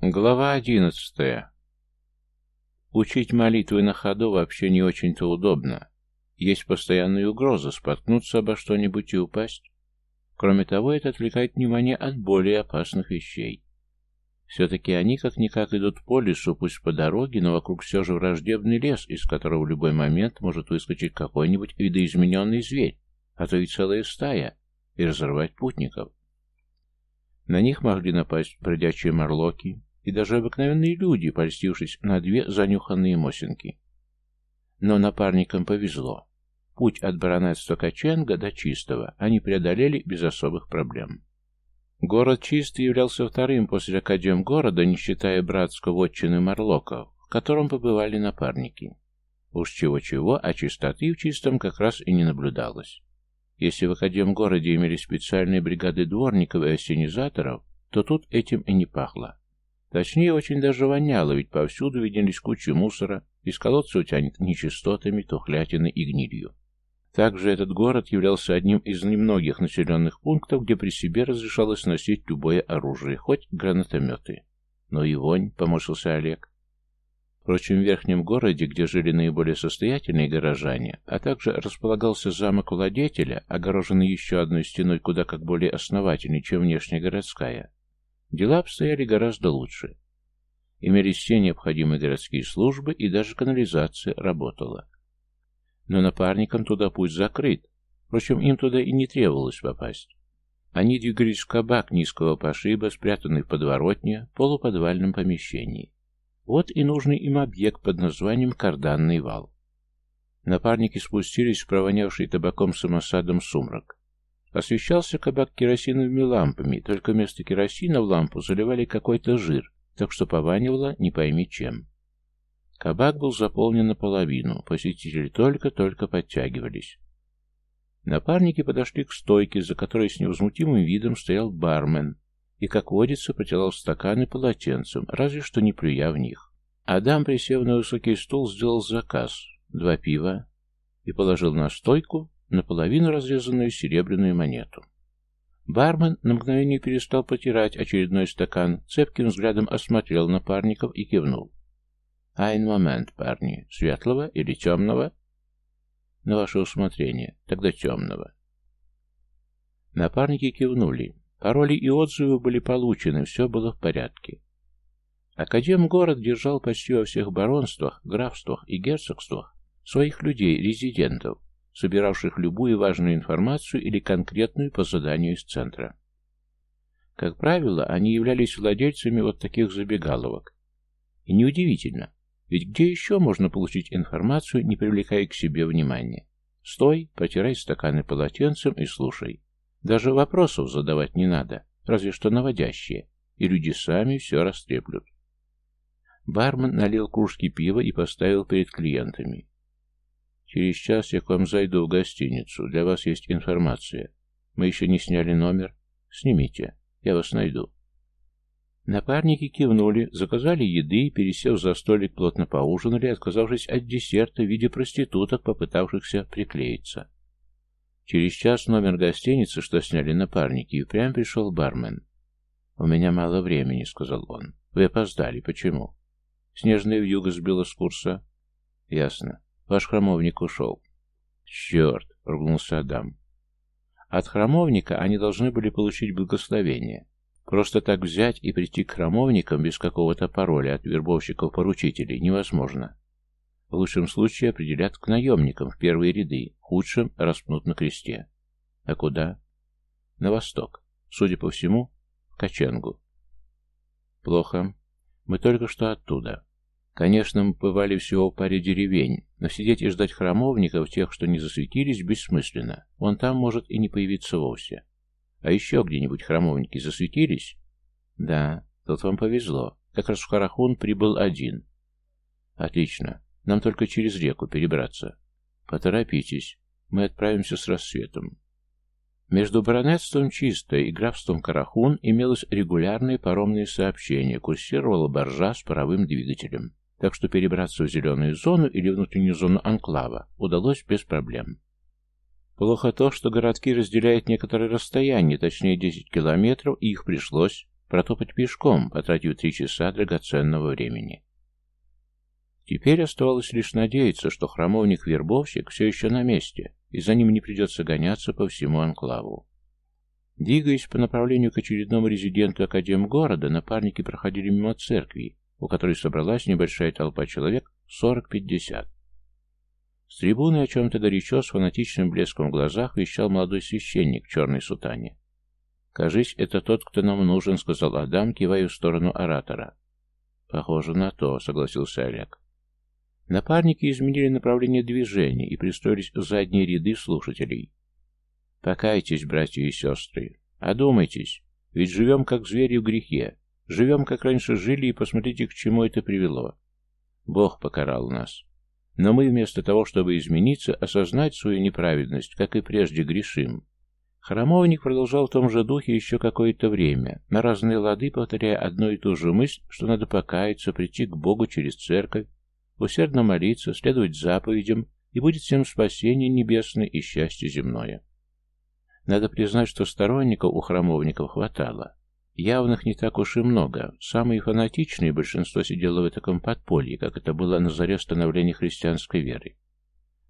Глава одиннадцатая. Учить молитвы на ходу вообще не очень-то удобно. Есть постоянная угроза споткнуться обо что-нибудь и упасть. Кроме того, это отвлекает внимание от более опасных вещей. Все-таки они как-никак идут по лесу, пусть по дороге, но вокруг все же враждебный лес, из которого в любой момент может выскочить какой-нибудь видоизмененный зверь, а то и целая стая, и разорвать путников. На них могли напасть бродячие морлоки, и даже обыкновенные люди, польстившись на две занюханные мосинки. Но напарникам повезло. Путь от баронетства Каченга до Чистого они преодолели без особых проблем. Город Чистый являлся вторым после Академ города, не считая братского вотчины Марлоков, в котором побывали напарники. Уж чего-чего, а чистоты в Чистом как раз и не наблюдалось. Если в Академ городе имелись специальные бригады дворников и осенизаторов, то тут этим и не пахло. Точнее, очень даже воняло, ведь повсюду виделись кучи мусора, из колодца утянет нечистотами, тухлятиной и гнилью. Также этот город являлся одним из немногих населенных пунктов, где при себе разрешалось носить любое оружие, хоть гранатометы. Но и вонь, помощился Олег. Впрочем, в верхнем городе, где жили наиболее состоятельные горожане, а также располагался замок владетеля, огороженный еще одной стеной куда как более основательной, чем внешняя городская, Дела обстояли гораздо лучше. Имелись все необходимые городские службы, и даже канализация работала. Но напарникам туда путь закрыт. Впрочем, им туда и не требовалось попасть. Они двигались в кабак низкого пошиба, спрятанный в подворотне, полуподвальном помещении. Вот и нужный им объект под названием «Карданный вал». Напарники спустились в провонявший табаком самосадом сумрак. Освещался кабак керосиновыми лампами, только вместо керосина в лампу заливали какой-то жир, так что пованивало не пойми чем. Кабак был заполнен наполовину, посетители только-только подтягивались. Напарники подошли к стойке, за которой с невозмутимым видом стоял бармен, и, как водится, протирал стаканы полотенцем, разве что не плюя в них. Адам, присев на высокий стул, сделал заказ, два пива, и положил на стойку наполовину разрезанную серебряную монету. Бармен на мгновение перестал потирать очередной стакан, цепким взглядом осмотрел напарников и кивнул. «Айн момент, парни. Светлого или темного?» «На ваше усмотрение. Тогда темного». Напарники кивнули. Пароли и отзывы были получены, все было в порядке. Академ-город держал почти во всех баронствах, графствах и герцогствах своих людей, резидентов, собиравших любую важную информацию или конкретную по заданию из центра. Как правило, они являлись владельцами вот таких забегаловок. И неудивительно, ведь где еще можно получить информацию, не привлекая к себе внимания? Стой, протирай стаканы полотенцем и слушай. Даже вопросов задавать не надо, разве что наводящие, и люди сами все растреплют. Бармен налил кружки пива и поставил перед клиентами. Через час я к вам зайду в гостиницу. Для вас есть информация. Мы еще не сняли номер. Снимите. Я вас найду. Напарники кивнули, заказали еды и, пересев за столик, плотно поужинали, отказавшись от десерта в виде проституток, попытавшихся приклеиться. Через час номер гостиницы, что сняли напарники, и прям пришел бармен. «У меня мало времени», — сказал он. «Вы опоздали. Почему?» «Снежная вьюга сбила с курса». «Ясно. Ваш храмовник ушел. Черт, ругнулся Адам. От храмовника они должны были получить благословение. Просто так взять и прийти к храмовникам без какого-то пароля от вербовщиков-поручителей невозможно. В лучшем случае определят к наемникам в первые ряды, в худшем распнут на кресте. А куда? На восток. Судя по всему, в Каченгу. Плохо. Мы только что оттуда. Конечно, мы бывали всего в паре деревень, но сидеть и ждать храмовников, тех, что не засветились, бессмысленно. Он там может и не появиться вовсе. А еще где-нибудь храмовники засветились? Да, тут вам повезло. Как раз в Харахун прибыл один. Отлично. Нам только через реку перебраться. Поторопитесь. Мы отправимся с рассветом. Между баронетством Чистое и графством Карахун имелось регулярное паромное сообщение, курсировала баржа с паровым двигателем так что перебраться в зеленую зону или внутреннюю зону анклава удалось без проблем. Плохо то, что городки разделяют некоторое расстояние, точнее 10 километров, и их пришлось, протопать пешком, потратив три часа драгоценного времени. Теперь оставалось лишь надеяться, что храмовник-вербовщик все еще на месте, и за ним не придется гоняться по всему анклаву. Двигаясь по направлению к очередному резиденту Академгорода, напарники проходили мимо церкви, у которой собралась небольшая толпа человек 40-50. С трибуны о чем-то горячо с фанатичным блеском в глазах вещал молодой священник в черной сутане. «Кажись, это тот, кто нам нужен», — сказал Адам, кивая в сторону оратора. «Похоже на то», — согласился Олег. Напарники изменили направление движения и пристроились в задние ряды слушателей. Покайтесь, братья и сестры. Одумайтесь. Ведь живем как звери в грехе. Живем, как раньше жили, и посмотрите, к чему это привело. Бог покарал нас. Но мы вместо того, чтобы измениться, осознать свою неправедность, как и прежде, грешим. Храмовник продолжал в том же духе еще какое-то время, на разные лады повторяя одну и ту же мысль, что надо покаяться, прийти к Богу через церковь, усердно молиться, следовать заповедям, и будет всем спасение небесное и счастье земное. Надо признать, что сторонников у храмовников хватало. Явных не так уж и много. Самые фанатичные большинство сидело в таком подполье, как это было на заре становления христианской веры.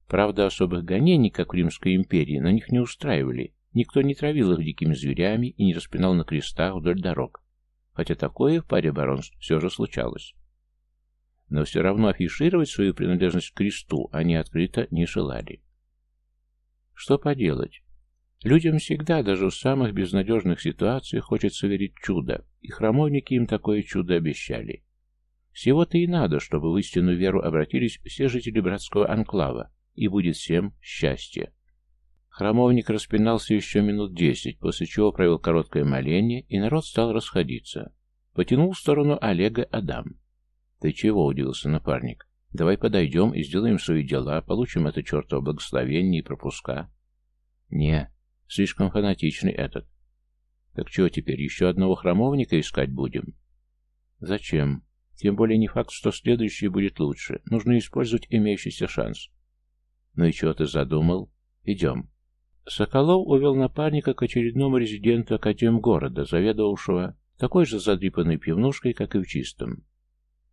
Правда, особых гонений, как в Римской империи, на них не устраивали. Никто не травил их дикими зверями и не распинал на крестах вдоль дорог. Хотя такое в паре баронств все же случалось. Но все равно афишировать свою принадлежность к кресту они открыто не желали. Что поделать? Людям всегда, даже в самых безнадежных ситуациях, хочется верить в чудо, и храмовники им такое чудо обещали. Всего-то и надо, чтобы в истинную веру обратились все жители братского анклава, и будет всем счастье. Храмовник распинался еще минут десять, после чего провел короткое моление, и народ стал расходиться. Потянул в сторону Олега Адам. «Ты чего?» — удивился напарник. «Давай подойдем и сделаем свои дела, получим это чертово благословение и пропуска». «Не, Слишком фанатичный этот. Так чего теперь, еще одного храмовника искать будем? Зачем? Тем более не факт, что следующий будет лучше. Нужно использовать имеющийся шанс. Ну и чего ты задумал? Идем. Соколов увел напарника к очередному резиденту Академгорода, заведовавшего такой же задрипанной пивнушкой, как и в чистом.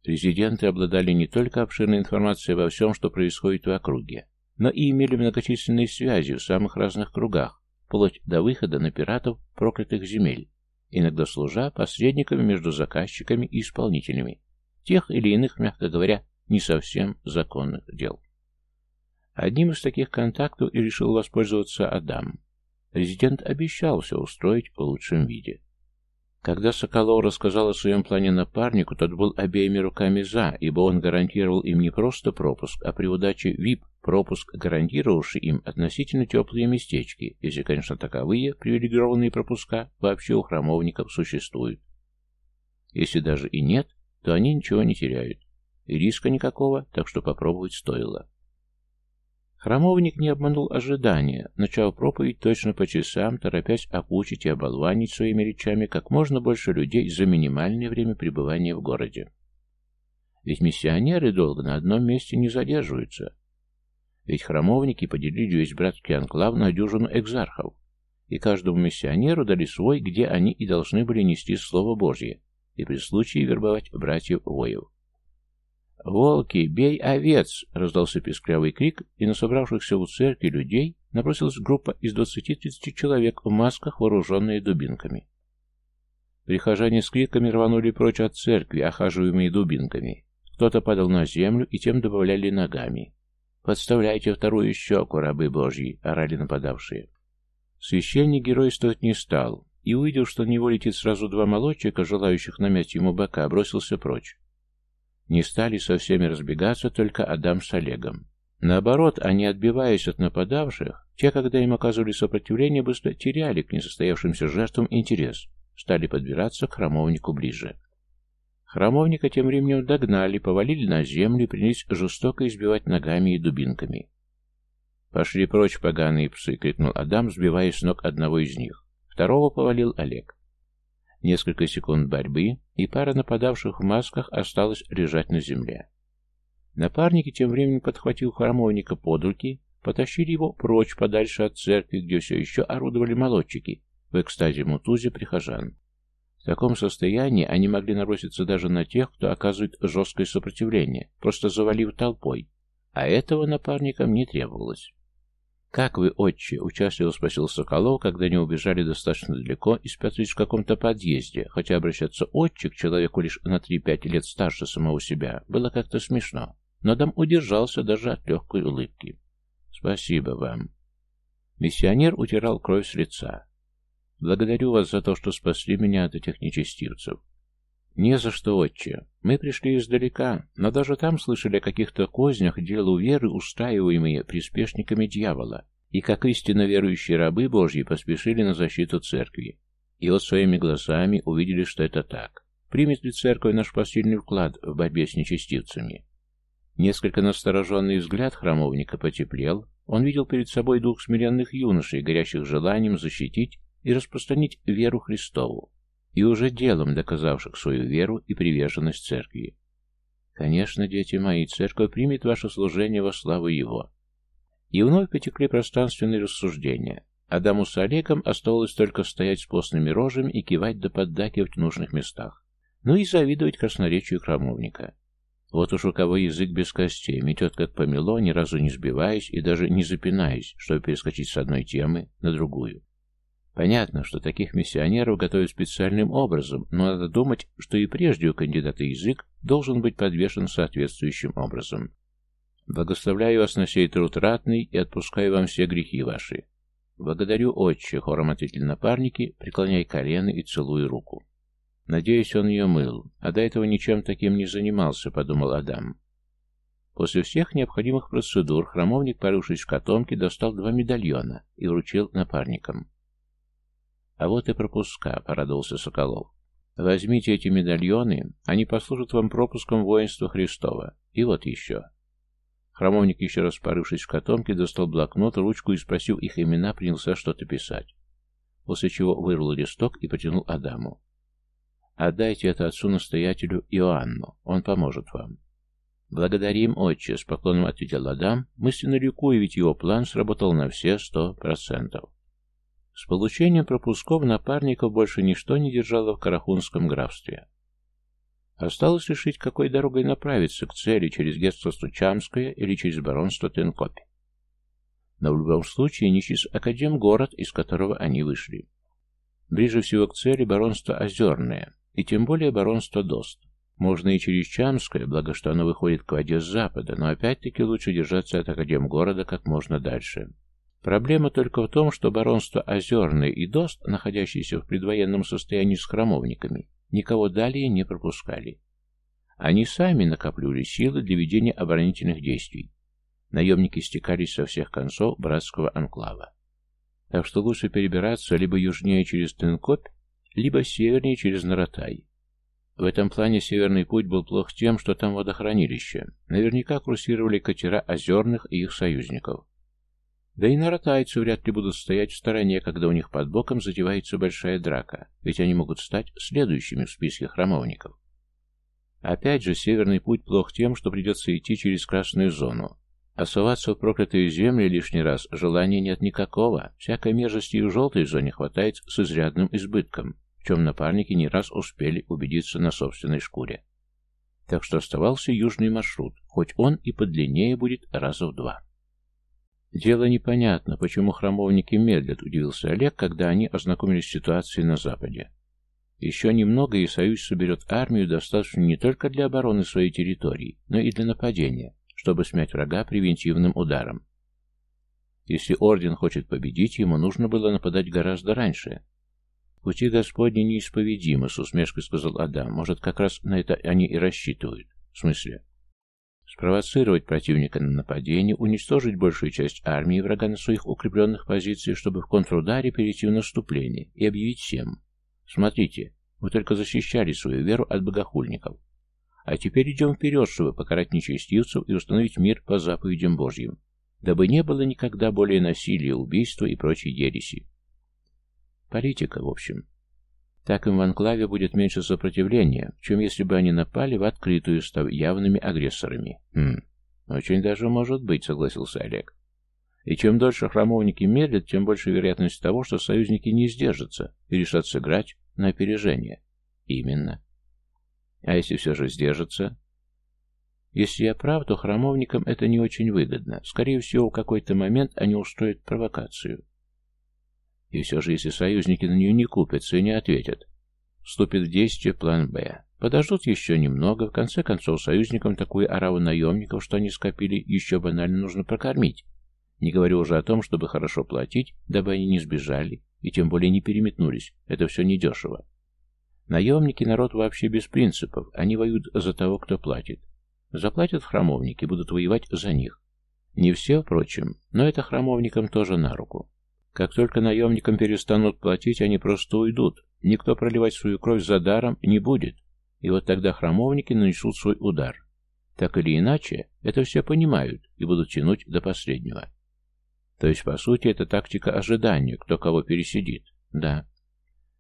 Резиденты обладали не только обширной информацией обо всем, что происходит в округе, но и имели многочисленные связи в самых разных кругах, вплоть до выхода на пиратов проклятых земель, иногда служа посредниками между заказчиками и исполнителями, тех или иных, мягко говоря, не совсем законных дел. Одним из таких контактов и решил воспользоваться Адам. Резидент обещал все устроить в лучшем виде. Когда Соколов рассказал о своем плане напарнику, тот был обеими руками «за», ибо он гарантировал им не просто пропуск, а при удаче ВИП пропуск, гарантировавший им относительно теплые местечки, если, конечно, таковые привилегированные пропуска вообще у храмовников существуют. Если даже и нет, то они ничего не теряют. И риска никакого, так что попробовать стоило. Храмовник не обманул ожидания, начав проповедь точно по часам, торопясь опучить и оболванить своими речами как можно больше людей за минимальное время пребывания в городе. Ведь миссионеры долго на одном месте не задерживаются. Ведь храмовники поделили весь братский анклав на дюжину экзархов, и каждому миссионеру дали свой, где они и должны были нести Слово Божье, и при случае вербовать братьев-воев. «Волки, бей овец!» — раздался песклявый крик, и на собравшихся у церкви людей набросилась группа из двадцати-тридцати человек в масках, вооруженные дубинками. Прихожане с криками рванули прочь от церкви, охаживаемые дубинками. Кто-то падал на землю, и тем добавляли ногами. «Подставляйте вторую щеку, рабы божьи!» — орали нападавшие. Священник геройствовать не стал, и, увидев, что на него летит сразу два молодчика, желающих намять ему бока, бросился прочь. Не стали со всеми разбегаться только Адам с Олегом. Наоборот, они, отбиваясь от нападавших, те, когда им оказывали сопротивление, быстро теряли к несостоявшимся жертвам интерес, стали подбираться к храмовнику ближе. Храмовника тем временем догнали, повалили на землю и принялись жестоко избивать ногами и дубинками. «Пошли прочь, поганые псы!» — крикнул Адам, сбивая с ног одного из них. Второго повалил Олег. Несколько секунд борьбы, и пара нападавших в масках осталась лежать на земле. Напарники тем временем подхватил храмовника под руки, потащили его прочь подальше от церкви, где все еще орудовали молодчики, в экстазе мутузе прихожан. В таком состоянии они могли наброситься даже на тех, кто оказывает жесткое сопротивление, просто завалив толпой, а этого напарникам не требовалось. «Как вы, отче?» — участливо спросил Соколов, когда они убежали достаточно далеко и спрятались в каком-то подъезде, хотя обращаться отче к человеку лишь на три-пять лет старше самого себя было как-то смешно. Но дам удержался даже от легкой улыбки. «Спасибо вам». Миссионер утирал кровь с лица. «Благодарю вас за то, что спасли меня от этих нечестивцев. «Не за что, отче. Мы пришли издалека, но даже там слышали о каких-то кознях делу веры, устраиваемые приспешниками дьявола, и как истинно верующие рабы Божьи поспешили на защиту церкви. И вот своими глазами увидели, что это так. Примет ли церковь наш посильный вклад в борьбе с нечестивцами?» Несколько настороженный взгляд храмовника потеплел. Он видел перед собой двух смиренных юношей, горящих желанием защитить и распространить веру Христову и уже делом доказавших свою веру и приверженность церкви. Конечно, дети мои, церковь примет ваше служение во славу его. И вновь потекли пространственные рассуждения. Адаму с Олегом оставалось только стоять с постными рожами и кивать да поддакивать в нужных местах. Ну и завидовать красноречию храмовника. Вот уж у кого язык без костей, метет как помело, ни разу не сбиваясь и даже не запинаясь, чтобы перескочить с одной темы на другую. Понятно, что таких миссионеров готовят специальным образом, но надо думать, что и прежде у кандидата язык должен быть подвешен соответствующим образом. Благословляю вас на сей труд ратный и отпускаю вам все грехи ваши. Благодарю, отче, хором ответили напарники, преклоняя колено и целуя руку. Надеюсь, он ее мыл, а до этого ничем таким не занимался, подумал Адам. После всех необходимых процедур храмовник, порывшись в котомке, достал два медальона и вручил напарникам. А вот и пропуска, порадовался Соколов. Возьмите эти медальоны, они послужат вам пропуском воинства Христова. И вот еще. Храмовник, еще раз порывшись в котомке, достал блокнот, ручку и, спросив их имена, принялся что-то писать. После чего вырвал листок и потянул Адаму. «Отдайте это отцу-настоятелю Иоанну, он поможет вам». «Благодарим, отче», — с поклоном ответил Адам, мысленно ликуя, ведь его план сработал на все сто процентов. С получением пропусков напарников больше ничто не держало в Карахунском графстве. Осталось решить, какой дорогой направиться к цели, через герцогство Чамское или через баронство Тенкопи. Но в любом случае не через Академгород, из которого они вышли. Ближе всего к цели баронство Озерное, и тем более баронство Дост. Можно и через Чамское, благо что оно выходит к воде с запада, но опять-таки лучше держаться от Академгорода как можно дальше. Проблема только в том, что баронство Озерное и Дост, находящиеся в предвоенном состоянии с храмовниками, никого далее не пропускали. Они сами накапливали силы для ведения оборонительных действий. Наемники стекались со всех концов братского анклава. Так что лучше перебираться либо южнее через Тенкопь, либо севернее через Наратай. В этом плане северный путь был плох тем, что там водохранилище. Наверняка курсировали катера озерных и их союзников. Да и наратайцы вряд ли будут стоять в стороне, когда у них под боком затевается большая драка, ведь они могут стать следующими в списке храмовников. Опять же, северный путь плох тем, что придется идти через красную зону. А в проклятые земли лишний раз желания нет никакого, всякой мерзости и в желтой зоне хватает с изрядным избытком, в чем напарники не раз успели убедиться на собственной шкуре. Так что оставался южный маршрут, хоть он и подлиннее будет раза в два. «Дело непонятно, почему храмовники медлят», — удивился Олег, когда они ознакомились с ситуацией на Западе. «Еще немного, и Союз соберет армию, достаточно не только для обороны своей территории, но и для нападения, чтобы смять врага превентивным ударом. Если Орден хочет победить, ему нужно было нападать гораздо раньше». «Пути Господни неисповедимы», — с усмешкой сказал Адам. «Может, как раз на это они и рассчитывают». «В смысле?» Спровоцировать противника на нападение, уничтожить большую часть армии врага на своих укрепленных позициях, чтобы в контрударе перейти в наступление и объявить всем. Смотрите, вы только защищали свою веру от богохульников. А теперь идем вперед, чтобы покарать нечестивцев и установить мир по заповедям Божьим, дабы не было никогда более насилия, убийства и прочей ереси. Политика, в общем. Так им в анклаве будет меньше сопротивления, чем если бы они напали в открытую, став явными агрессорами. Хм, очень даже может быть, согласился Олег. И чем дольше храмовники медлят, тем больше вероятность того, что союзники не сдержатся и решат сыграть на опережение. Именно. А если все же сдержится? Если я прав, то храмовникам это не очень выгодно. Скорее всего, в какой-то момент они устроят провокацию. И все же, если союзники на нее не купятся и не ответят, вступит в действие план «Б». Подождут еще немного, в конце концов, союзникам такую ораву наемников, что они скопили, еще банально нужно прокормить. Не говорю уже о том, чтобы хорошо платить, дабы они не сбежали и тем более не переметнулись. Это все недешево. Наемники – народ вообще без принципов. Они воюют за того, кто платит. Заплатят храмовники, будут воевать за них. Не все, впрочем, но это храмовникам тоже на руку. Как только наемникам перестанут платить, они просто уйдут. Никто проливать свою кровь за даром не будет. И вот тогда храмовники нанесут свой удар. Так или иначе, это все понимают и будут тянуть до последнего. То есть, по сути, это тактика ожидания, кто кого пересидит. Да.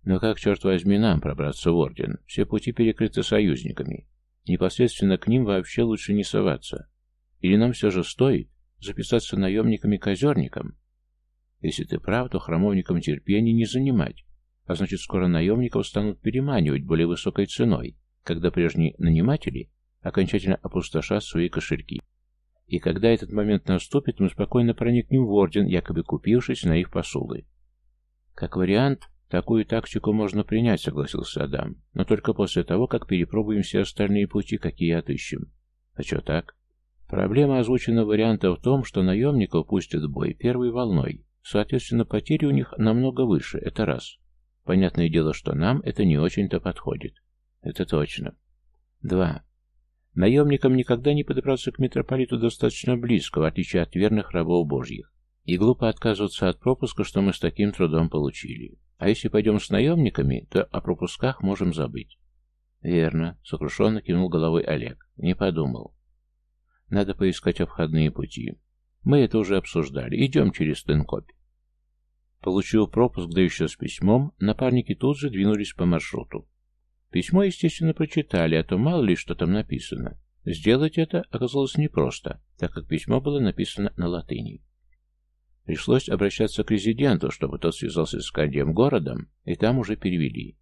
Но как, черт возьми, нам пробраться в Орден? Все пути перекрыты союзниками. Непосредственно к ним вообще лучше не соваться. Или нам все же стоит записаться наемниками-козерником? Если ты прав, то храмовникам терпения не занимать, а значит скоро наемников станут переманивать более высокой ценой, когда прежние наниматели окончательно опустошат свои кошельки. И когда этот момент наступит, мы спокойно проникнем в Орден, якобы купившись на их посулы. Как вариант, такую тактику можно принять, согласился Адам, но только после того, как перепробуем все остальные пути, какие отыщем. А что так? Проблема озвученного варианта в том, что наемников пустят в бой первой волной. Соответственно, потери у них намного выше, это раз. Понятное дело, что нам это не очень-то подходит. Это точно. Два. Наемникам никогда не подобраться к митрополиту достаточно близко, в отличие от верных рабов божьих. И глупо отказываться от пропуска, что мы с таким трудом получили. А если пойдем с наемниками, то о пропусках можем забыть. Верно, сокрушенно кивнул головой Олег. Не подумал. Надо поискать обходные пути. Мы это уже обсуждали. Идем через Тенкопь. Получив пропуск, да еще с письмом, напарники тут же двинулись по маршруту. Письмо, естественно, прочитали, а то мало ли что там написано. Сделать это оказалось непросто, так как письмо было написано на латыни. Пришлось обращаться к резиденту, чтобы тот связался с Кандием городом, и там уже перевели.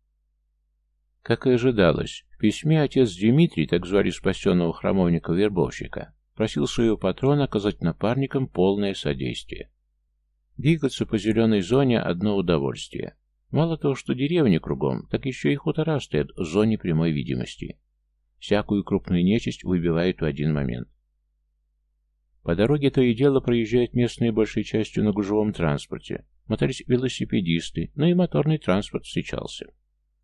Как и ожидалось, в письме отец Дмитрий, так звали спасенного храмовника-вербовщика, просил своего патрона оказать напарникам полное содействие. Двигаться по зеленой зоне – одно удовольствие. Мало того, что деревни кругом, так еще и хутора стоят в зоне прямой видимости. Всякую крупную нечисть выбивают в один момент. По дороге то и дело проезжают местные большей частью на гужевом транспорте. Мотались велосипедисты, но и моторный транспорт встречался.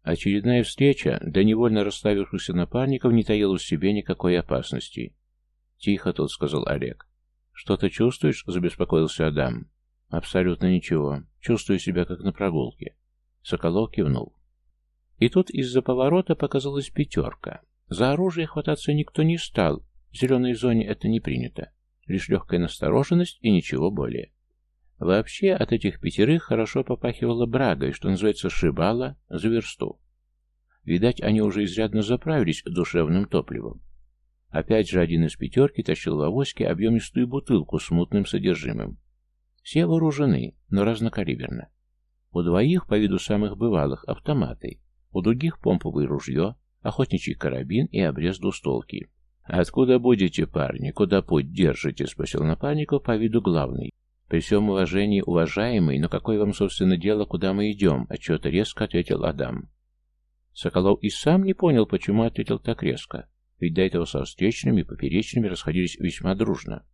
Очередная встреча для невольно расставившихся напарников не таила в себе никакой опасности. «Тихо тут», — сказал Олег. «Что-то чувствуешь?» — забеспокоился Адам. «Абсолютно ничего. Чувствую себя как на прогулке. Соколов кивнул. И тут из-за поворота показалась пятерка. За оружие хвататься никто не стал. В зеленой зоне это не принято. Лишь легкая настороженность и ничего более. Вообще от этих пятерых хорошо попахивало брагой, что называется шибала за версту. Видать, они уже изрядно заправились душевным топливом. Опять же один из пятерки тащил в авоське объемистую бутылку с мутным содержимым. Все вооружены, но разнокалиберно. У двоих, по виду самых бывалых, автоматы, у других помповое ружье, охотничий карабин и обрез двустолки. «Откуда будете, парни? Куда путь держите?» — спросил напарников по виду главный. «При всем уважении, уважаемый, но какое вам, собственно, дело, куда мы идем?» — отчего-то резко ответил Адам. Соколов и сам не понял, почему ответил так резко, ведь до этого со встречными и поперечными расходились весьма дружно.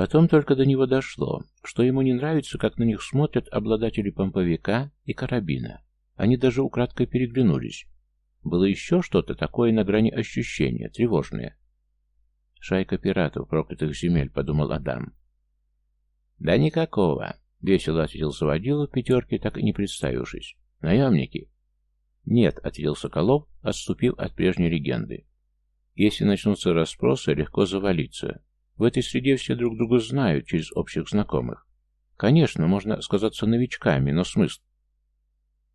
Потом только до него дошло, что ему не нравится, как на них смотрят обладатели помповика и карабина. Они даже украдкой переглянулись. Было еще что-то такое на грани ощущения, тревожное. «Шайка пиратов проклятых земель», — подумал Адам. «Да никакого», — весело ответил заводила пятерке, так и не представившись. «Наемники?» «Нет», — ответил Соколов, отступив от прежней легенды. «Если начнутся расспросы, легко завалиться. В этой среде все друг друга знают через общих знакомых. Конечно, можно сказаться новичками, но смысл?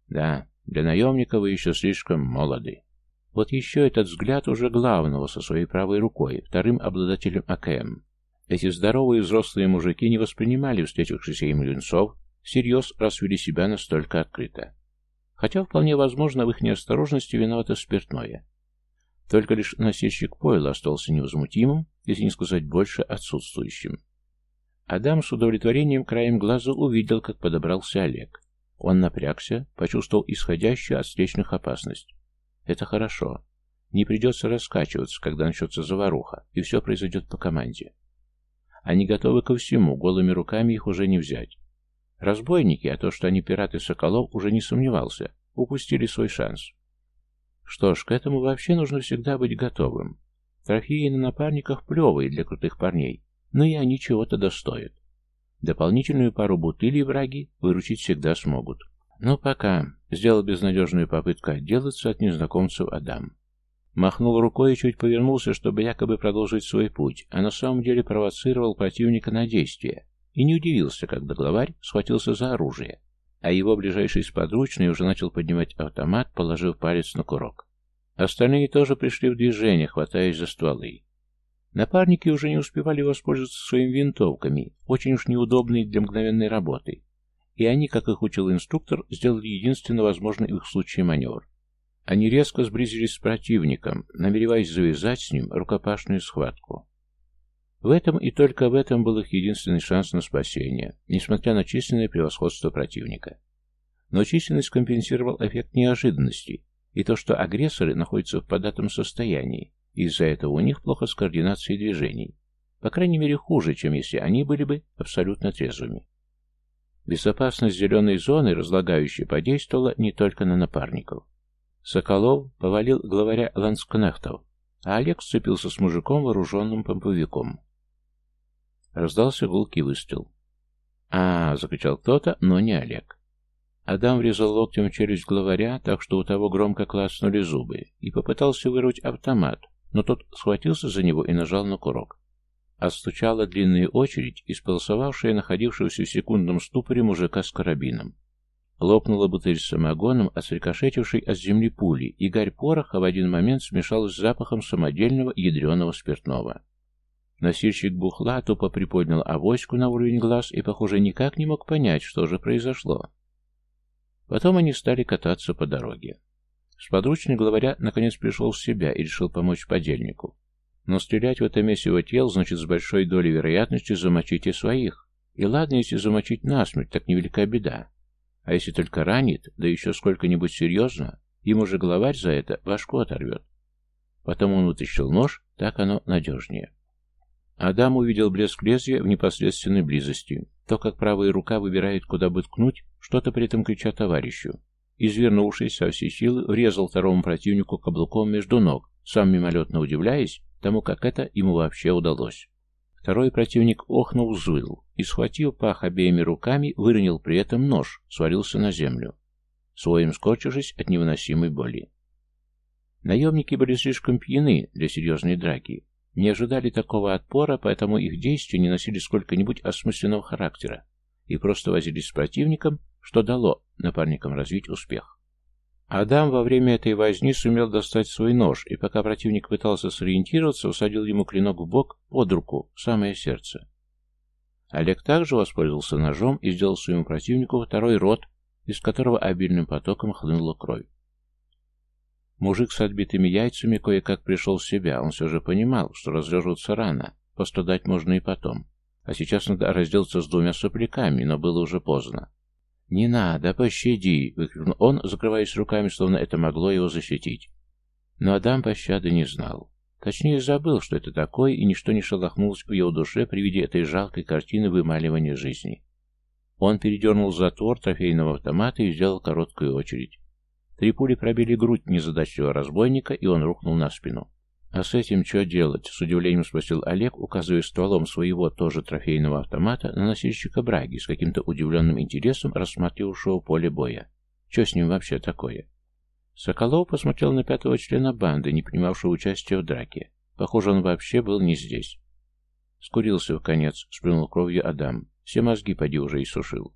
Да, для наемника вы еще слишком молоды. Вот еще этот взгляд уже главного со своей правой рукой, вторым обладателем АКМ. Эти здоровые взрослые мужики не воспринимали встретившихся им юнцов всерьез, раз вели себя настолько открыто. Хотя, вполне возможно, в их неосторожности виновато спиртное. Только лишь носильщик Пойла остался невозмутимым, если не сказать больше отсутствующим. Адам с удовлетворением краем глаза увидел, как подобрался Олег. Он напрягся, почувствовал исходящую от встречных опасность. Это хорошо. Не придется раскачиваться, когда начнется заваруха, и все произойдет по команде. Они готовы ко всему, голыми руками их уже не взять. Разбойники, а то, что они пираты Соколов, уже не сомневался, упустили свой шанс. Что ж, к этому вообще нужно всегда быть готовым. Трофеи на напарниках плевые для крутых парней, но и они чего-то достоят. Дополнительную пару бутылей враги выручить всегда смогут. Но пока сделал безнадежную попытку отделаться от незнакомцев Адам. Махнул рукой и чуть повернулся, чтобы якобы продолжить свой путь, а на самом деле провоцировал противника на действие. И не удивился, когда главарь схватился за оружие, а его ближайший сподручный уже начал поднимать автомат, положив палец на курок. Остальные тоже пришли в движение, хватаясь за стволы. Напарники уже не успевали воспользоваться своими винтовками, очень уж неудобные для мгновенной работы, и они, как их учил инструктор, сделали единственно возможный в их случае маневр. Они резко сблизились с противником, намереваясь завязать с ним рукопашную схватку. В этом и только в этом был их единственный шанс на спасение, несмотря на численное превосходство противника. Но численность компенсировал эффект неожиданности и то, что агрессоры находятся в податом состоянии, из-за этого у них плохо с координацией движений. По крайней мере, хуже, чем если они были бы абсолютно трезвыми. Безопасность зеленой зоны, разлагающей, подействовала не только на напарников. Соколов повалил главаря ланскнехтов, а Олег сцепился с мужиком, вооруженным помповиком. Раздался гулкий выстрел. а закричал кто-то, но не Олег. Адам врезал локтем в челюсть главаря, так что у того громко клацнули зубы, и попытался вырвать автомат, но тот схватился за него и нажал на курок. Отстучала длинная очередь, исполосовавшая находившегося в секундном ступоре мужика с карабином. Лопнула бутыль с самогоном, осрикошетившей от земли пули, и гарь пороха в один момент смешалась с запахом самодельного ядреного спиртного. Носильщик бухла тупо приподнял авоську на уровень глаз и, похоже, никак не мог понять, что же произошло. Потом они стали кататься по дороге. Сподручный главаря наконец пришел в себя и решил помочь подельнику. Но стрелять в это месиво тел значит с большой долей вероятности замочить и своих. И ладно, если замочить насмерть, так невелика беда. А если только ранит, да еще сколько-нибудь серьезно, ему же главарь за это башку оторвет. Потом он вытащил нож, так оно надежнее. Адам увидел блеск лезвия в непосредственной близости. То, как правая рука выбирает, куда бы ткнуть, что-то при этом крича товарищу. Извернувшись со всей силы, врезал второму противнику каблуком между ног, сам мимолетно удивляясь тому, как это ему вообще удалось. Второй противник охнул, взвыл и, схватив пах обеими руками, выронил при этом нож, свалился на землю, своим скорчившись от невыносимой боли. Наемники были слишком пьяны для серьезной драки, не ожидали такого отпора, поэтому их действия не носили сколько-нибудь осмысленного характера и просто возились с противником, что дало напарникам развить успех. Адам во время этой возни сумел достать свой нож, и пока противник пытался сориентироваться, усадил ему клинок в бок, под руку, в самое сердце. Олег также воспользовался ножом и сделал своему противнику второй рот, из которого обильным потоком хлынула кровь. Мужик с отбитыми яйцами кое-как пришел в себя, он все же понимал, что разлеживаться рано, пострадать можно и потом. А сейчас надо разделаться с двумя сопляками, но было уже поздно. «Не надо, пощади!» — выкрикнул он, закрываясь руками, словно это могло его защитить. Но Адам пощады не знал. Точнее, забыл, что это такое, и ничто не шелохнулось в его душе при виде этой жалкой картины вымаливания жизни. Он передернул затвор трофейного автомата и сделал короткую очередь. Три пули пробили грудь незадачливого разбойника, и он рухнул на спину. «А с этим что делать?» — с удивлением спросил Олег, указывая стволом своего тоже трофейного автомата на носильщика Браги с каким-то удивленным интересом рассматривавшего поле боя. «Что с ним вообще такое?» Соколов посмотрел на пятого члена банды, не принимавшего участия в драке. Похоже, он вообще был не здесь. Скурился в конец, сплюнул кровью Адам. Все мозги поди уже иссушил.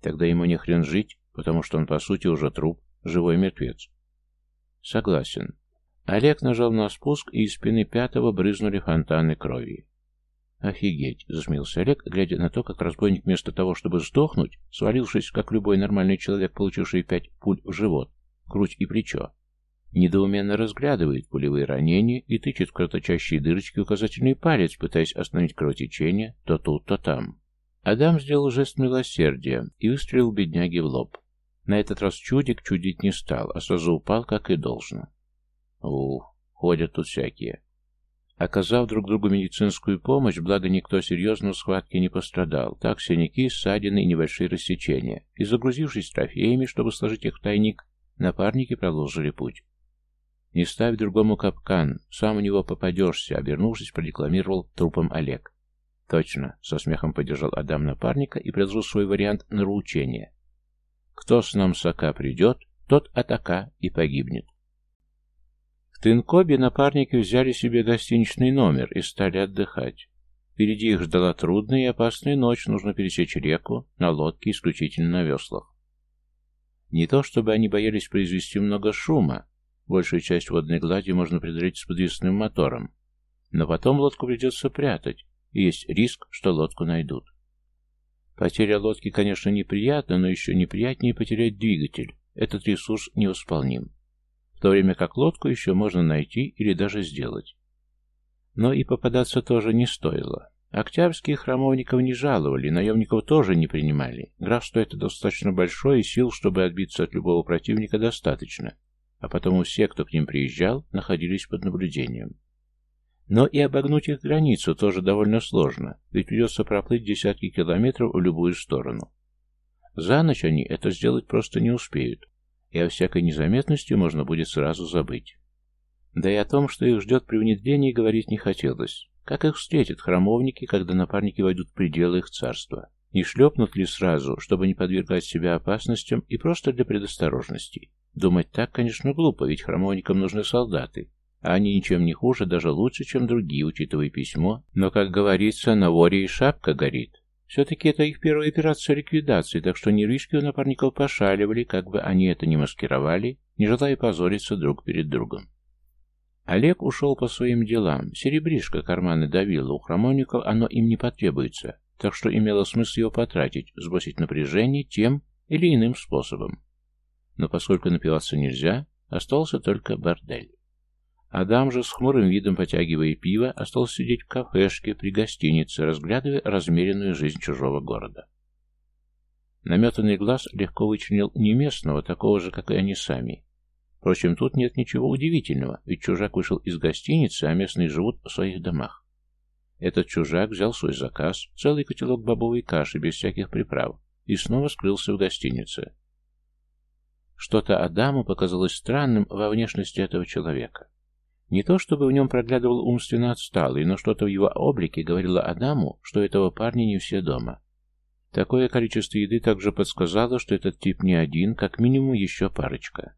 Тогда ему не хрен жить, потому что он по сути уже труп, живой мертвец. Согласен. Олег нажал на спуск, и из спины пятого брызнули фонтаны крови. «Офигеть!» — засмеялся Олег, глядя на то, как разбойник вместо того, чтобы сдохнуть, свалившись, как любой нормальный человек, получивший пять пуль в живот, грудь и плечо, недоуменно разглядывает пулевые ранения и тычет в кровоточащие дырочки указательный палец, пытаясь остановить кровотечение то тут, то там. Адам сделал жест милосердия и выстрелил бедняге в лоб. На этот раз чудик чудить не стал, а сразу упал, как и должно. Ух, ходят тут всякие. Оказав друг другу медицинскую помощь, благо никто серьезно в схватке не пострадал, так синяки, ссадины и небольшие рассечения, и загрузившись трофеями, чтобы сложить их в тайник, напарники продолжили путь. «Не ставь другому капкан, сам у него попадешься», — обернувшись, продекламировал трупом Олег. «Точно», — со смехом поддержал Адам напарника и предложил свой вариант на наруучения. «Кто с нам сока придет, тот атака и погибнет». В Тынкобе напарники взяли себе гостиничный номер и стали отдыхать. Впереди их ждала трудная и опасная ночь, нужно пересечь реку на лодке исключительно на веслах. Не то чтобы они боялись произвести много шума, большую часть водной глади можно преодолеть с подвесным мотором, но потом лодку придется прятать, и есть риск, что лодку найдут. Потеря лодки, конечно, неприятна, но еще неприятнее потерять двигатель. Этот ресурс невосполним в то время как лодку еще можно найти или даже сделать. Но и попадаться тоже не стоило. Октябрьские храмовников не жаловали, наемников тоже не принимали. Графство это достаточно большое, и сил, чтобы отбиться от любого противника, достаточно. А потому все, кто к ним приезжал, находились под наблюдением. Но и обогнуть их границу тоже довольно сложно, ведь придется проплыть десятки километров в любую сторону. За ночь они это сделать просто не успеют и о всякой незаметности можно будет сразу забыть. Да и о том, что их ждет при внедрении, говорить не хотелось. Как их встретят храмовники, когда напарники войдут в пределы их царства? Не шлепнут ли сразу, чтобы не подвергать себя опасностям и просто для предосторожности? Думать так, конечно, глупо, ведь храмовникам нужны солдаты, а они ничем не хуже, даже лучше, чем другие, учитывая письмо, но, как говорится, на воре и шапка горит. Все-таки это их первая операция ликвидации, так что нервишки у напарников пошаливали, как бы они это ни маскировали, не желая позориться друг перед другом. Олег ушел по своим делам. Серебришко карманы давило, у хромоников оно им не потребуется, так что имело смысл его потратить, сбросить напряжение тем или иным способом. Но поскольку напиваться нельзя, остался только бордель. Адам же с хмурым видом, потягивая пиво, остался сидеть в кафешке при гостинице, разглядывая размеренную жизнь чужого города. Наметанный глаз легко вычленил не местного, такого же, как и они сами. Впрочем, тут нет ничего удивительного, ведь чужак вышел из гостиницы, а местные живут в своих домах. Этот чужак взял свой заказ, целый котелок бобовой каши без всяких приправ, и снова скрылся в гостинице. Что-то Адаму показалось странным во внешности этого человека. Не то чтобы в нем проглядывал умственно отсталый, но что-то в его облике говорило Адаму, что этого парня не все дома. Такое количество еды также подсказало, что этот тип не один, как минимум еще парочка.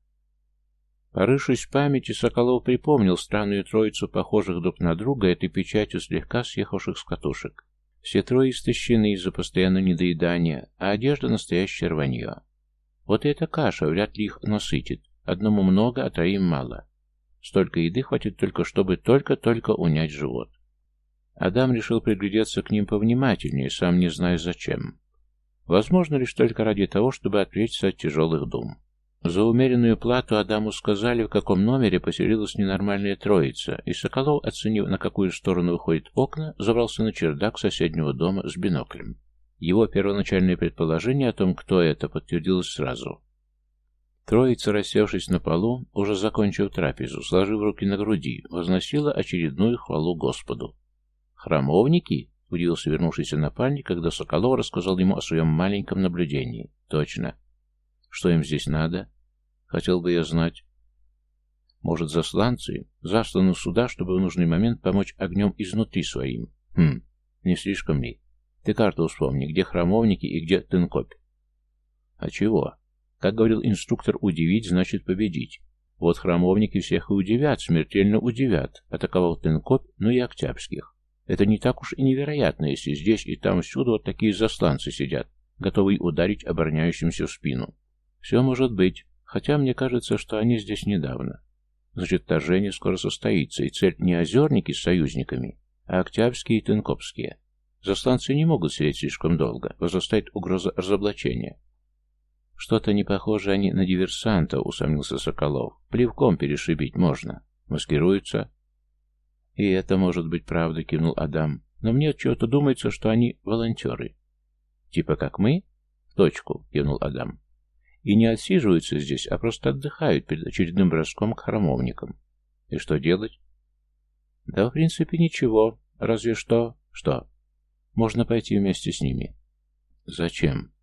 Порывшись в памяти, Соколов припомнил странную троицу похожих друг на друга этой печатью слегка съехавших с катушек. Все трое истощены из-за постоянного недоедания, а одежда настоящее рванье. Вот и эта каша вряд ли их насытит. Одному много, а троим мало. Столько еды хватит только, чтобы только-только унять живот. Адам решил приглядеться к ним повнимательнее, сам не зная зачем. Возможно, лишь только ради того, чтобы отвлечься от тяжелых дум. За умеренную плату Адаму сказали, в каком номере поселилась ненормальная троица, и Соколов, оценив, на какую сторону выходят окна, забрался на чердак соседнего дома с биноклем. Его первоначальное предположение о том, кто это, подтвердилось сразу. Троица, рассевшись на полу, уже закончив трапезу, сложив руки на груди, возносила очередную хвалу Господу. «Храмовники?» — удивился вернувшийся напарник, когда Соколов рассказал ему о своем маленьком наблюдении. «Точно. Что им здесь надо? Хотел бы я знать. Может, засланцы? Засланы сюда, чтобы в нужный момент помочь огнем изнутри своим? Хм, не слишком ли? Ты карту вспомни, где храмовники и где тынкопь. А чего? Как говорил инструктор, удивить значит победить. Вот храмовники всех и удивят, смертельно удивят, атаковал Тенкоп, ну и Октябрьских. Это не так уж и невероятно, если здесь и там всюду вот такие засланцы сидят, готовые ударить обороняющимся в спину. Все может быть, хотя мне кажется, что они здесь недавно. Значит, вторжение скоро состоится, и цель не озерники с союзниками, а Октябрьские и Тынкопские. Засланцы не могут сидеть слишком долго, возрастает угроза разоблачения. Что-то не похоже они на диверсанта, усомнился Соколов. Плевком перешибить можно. Маскируются. И это может быть правда, кивнул Адам. Но мне чего-то думается, что они волонтеры. Типа как мы? Точку, кивнул Адам. И не отсиживаются здесь, а просто отдыхают перед очередным броском к храмовникам. И что делать? Да, в принципе, ничего. Разве что... Что? Можно пойти вместе с ними. Зачем?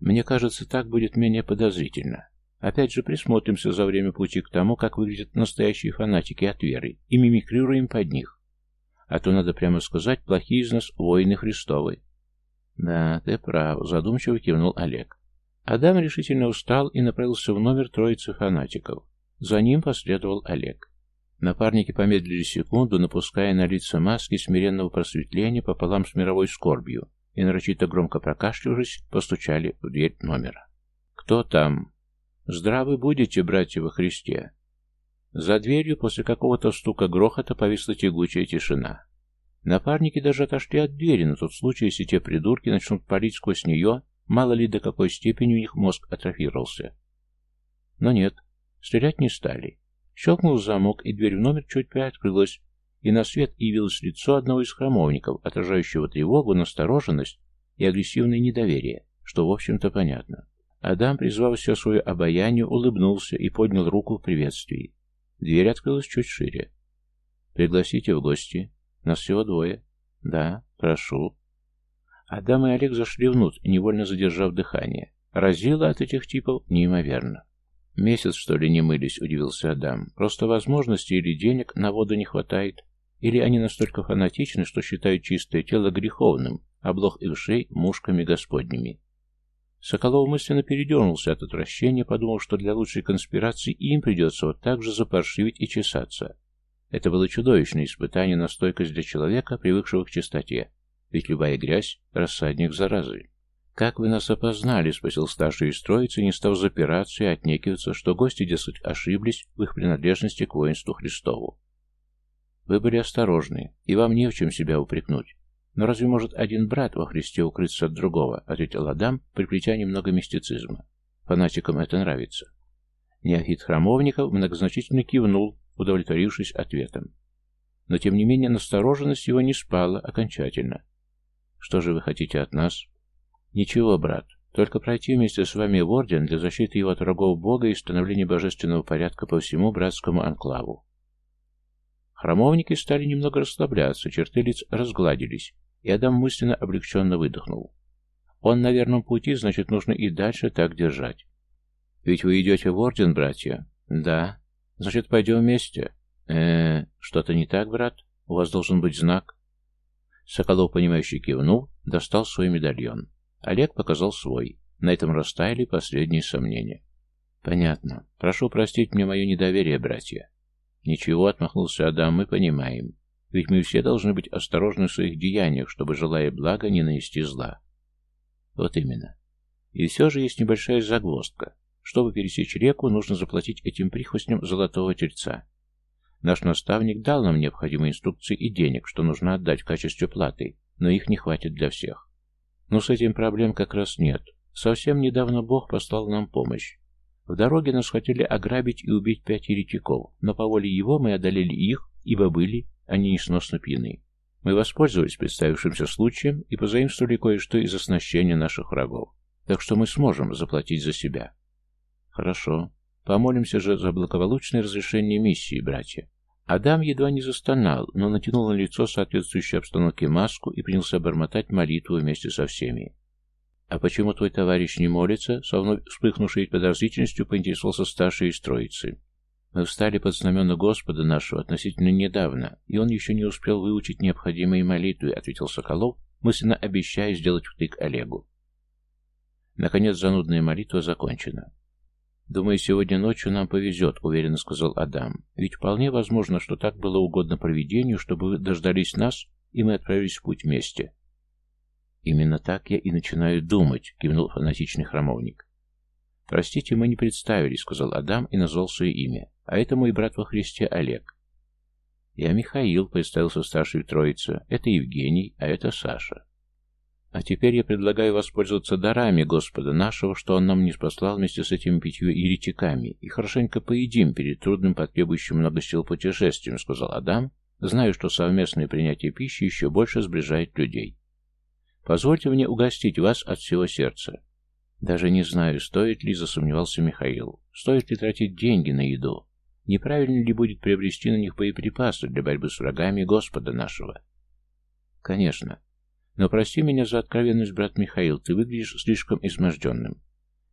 Мне кажется, так будет менее подозрительно. Опять же, присмотримся за время пути к тому, как выглядят настоящие фанатики от веры, и мимикрируем под них. А то, надо прямо сказать, плохие из нас воины Христовы. Да, ты прав, задумчиво кивнул Олег. Адам решительно устал и направился в номер троицы фанатиков. За ним последовал Олег. Напарники помедлили секунду, напуская на лица маски смиренного просветления пополам с мировой скорбью, и, нарочито громко прокашлявшись, постучали в дверь номера. «Кто там?» «Здравы будете, братья во Христе!» За дверью после какого-то стука грохота повисла тягучая тишина. Напарники даже отошли от двери на тот случай, если те придурки начнут палить сквозь нее, мало ли до какой степени у них мозг атрофировался. Но нет, стрелять не стали. Щелкнул замок, и дверь в номер чуть приоткрылась, и на свет явилось лицо одного из храмовников, отражающего тревогу, настороженность и агрессивное недоверие, что, в общем-то, понятно. Адам, призвав все свое обаяние, улыбнулся и поднял руку в приветствии. Дверь открылась чуть шире. «Пригласите в гости. Нас всего двое». «Да, прошу». Адам и Олег зашли внутрь, невольно задержав дыхание. Разило от этих типов неимоверно. «Месяц, что ли, не мылись?» — удивился Адам. «Просто возможностей или денег на воду не хватает. Или они настолько фанатичны, что считают чистое тело греховным, а блох их шей мушками господними». Соколов мысленно передернулся от отвращения, подумав, что для лучшей конспирации им придется вот так же запаршивить и чесаться. Это было чудовищное испытание на стойкость для человека, привыкшего к чистоте. Ведь любая грязь — рассадник заразы. «Как вы нас опознали?» — спросил старший из троицы, не став запираться и отнекиваться, что гости, дескать, ошиблись в их принадлежности к воинству Христову. «Вы были осторожны, и вам не в чем себя упрекнуть. Но разве может один брат во Христе укрыться от другого?» — ответил Адам, приплетя немного мистицизма. «Фанатикам это нравится». Неофит Храмовников многозначительно кивнул, удовлетворившись ответом. Но, тем не менее, настороженность его не спала окончательно. «Что же вы хотите от нас?» «Ничего, брат. Только пройти вместе с вами в Орден для защиты его от врагов Бога и становления божественного порядка по всему братскому анклаву». Храмовники стали немного расслабляться, черты лиц разгладились, и Адам мысленно облегченно выдохнул. Он на верном пути, значит, нужно и дальше так держать. «Ведь вы идете в Орден, братья?» «Да». «Значит, пойдем вместе?» э что-то не так, брат? У вас должен быть знак?» Соколов, понимающий, кивнул, достал свой медальон. Олег показал свой. На этом растаяли последние сомнения. «Понятно. Прошу простить мне мое недоверие, братья». «Ничего», — отмахнулся Адам, — «мы понимаем. Ведь мы все должны быть осторожны в своих деяниях, чтобы, желая блага, не нанести зла». «Вот именно. И все же есть небольшая загвоздка. Чтобы пересечь реку, нужно заплатить этим прихвостням золотого тельца. Наш наставник дал нам необходимые инструкции и денег, что нужно отдать в качестве платы, но их не хватит для всех. Но с этим проблем как раз нет. Совсем недавно Бог послал нам помощь. В дороге нас хотели ограбить и убить пять еретиков, но по воле его мы одолели их, ибо были они несносно пьяны. Мы воспользовались представившимся случаем и позаимствовали кое-что из оснащения наших врагов. Так что мы сможем заплатить за себя. Хорошо. Помолимся же за благополучное разрешение миссии, братья. Адам едва не застонал, но натянул на лицо соответствующей обстановке маску и принялся бормотать молитву вместе со всеми. «А почему твой товарищ не молится?» Словно вспыхнувшей подозрительностью поинтересовался старший из троицы. «Мы встали под знамена Господа нашего относительно недавно, и он еще не успел выучить необходимые молитвы», — ответил Соколов, мысленно обещая сделать втык Олегу. Наконец занудная молитва закончена. «Думаю, сегодня ночью нам повезет», — уверенно сказал Адам. «Ведь вполне возможно, что так было угодно провидению, чтобы вы дождались нас, и мы отправились в путь вместе». «Именно так я и начинаю думать», — кивнул фанатичный храмовник. «Простите, мы не представились», — сказал Адам и назвал свое имя. «А это мой брат во Христе Олег». Я Михаил, представился старший троица. Это Евгений, а это Саша. А теперь я предлагаю воспользоваться дарами Господа нашего, что Он нам не спаслал вместе с этими пятью еретиками, и хорошенько поедим перед трудным, потребующим много сил путешествием, сказал Адам, знаю, что совместное принятие пищи еще больше сближает людей. Позвольте мне угостить вас от всего сердца. Даже не знаю, стоит ли, засомневался Михаил, стоит ли тратить деньги на еду. Неправильно ли будет приобрести на них боеприпасы для борьбы с врагами Господа нашего? Конечно. Но прости меня за откровенность, брат Михаил, ты выглядишь слишком изможденным.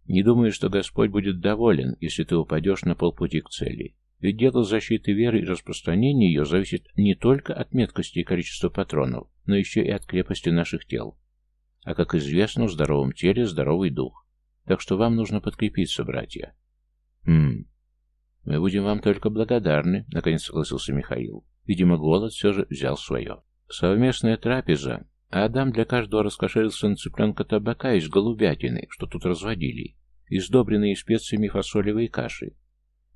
Не думаю, что Господь будет доволен, если ты упадешь на полпути к цели. Ведь дело защиты веры и распространения ее зависит не только от меткости и количества патронов, но еще и от крепости наших тел. А как известно, в здоровом теле здоровый дух. Так что вам нужно подкрепиться, братья. Хм. Мы будем вам только благодарны, наконец согласился Михаил. Видимо, голод все же взял свое. Совместная трапеза а Адам для каждого раскошелился на цыпленка табака из голубятины, что тут разводили, и сдобренные специями фасолевые каши.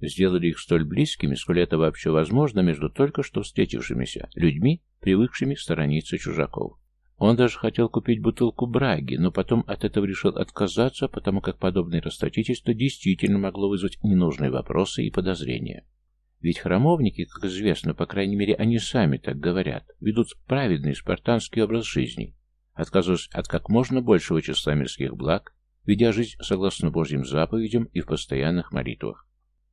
Сделали их столь близкими, сколь это вообще возможно между только что встретившимися людьми, привыкшими сторониться чужаков. Он даже хотел купить бутылку браги, но потом от этого решил отказаться, потому как подобное расточительство действительно могло вызвать ненужные вопросы и подозрения. Ведь храмовники, как известно, по крайней мере они сами так говорят, ведут праведный спартанский образ жизни, отказываясь от как можно большего числа мирских благ, ведя жизнь согласно Божьим заповедям и в постоянных молитвах.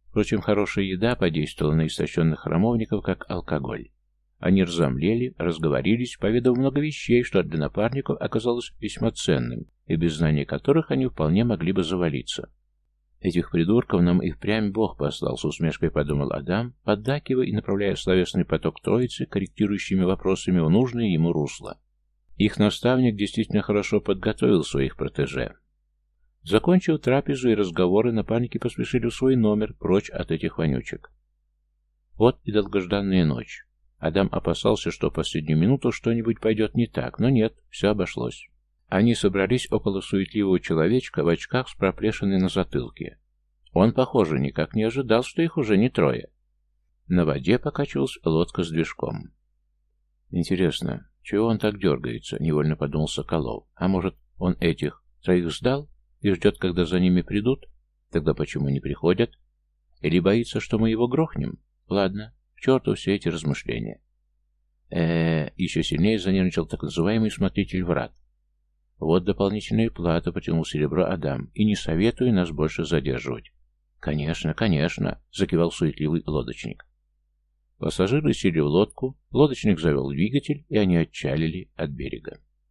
Впрочем, хорошая еда подействовала на истощенных храмовников, как алкоголь. Они разомлели, разговорились, поведав много вещей, что для напарников оказалось весьма ценным, и без знания которых они вполне могли бы завалиться. Этих придурков нам и впрямь Бог послал, с усмешкой подумал Адам, поддакивая и направляя словесный поток троицы, корректирующими вопросами в нужное ему русло. Их наставник действительно хорошо подготовил своих протеже. Закончив трапезу и разговоры, напарники поспешили в свой номер, прочь от этих вонючек. Вот и долгожданная ночь. Адам опасался, что в последнюю минуту что-нибудь пойдет не так, но нет, все обошлось. Они собрались около суетливого человечка в очках с проплешиной на затылке. Он, похоже, никак не ожидал, что их уже не трое. На воде покачивалась лодка с движком. «Интересно, чего он так дергается?» — невольно подумал Соколов. «А может, он этих троих сдал и ждет, когда за ними придут? Тогда почему не приходят? Или боится, что мы его грохнем? Ладно, к черту все эти размышления». Э, -э еще сильнее занервничал так называемый смотритель врат. Вот дополнительная плата, потянул серебро Адам, и не советую нас больше задерживать. Конечно, конечно, закивал суетливый лодочник. Пассажиры сели в лодку, лодочник завел двигатель, и они отчалили от берега.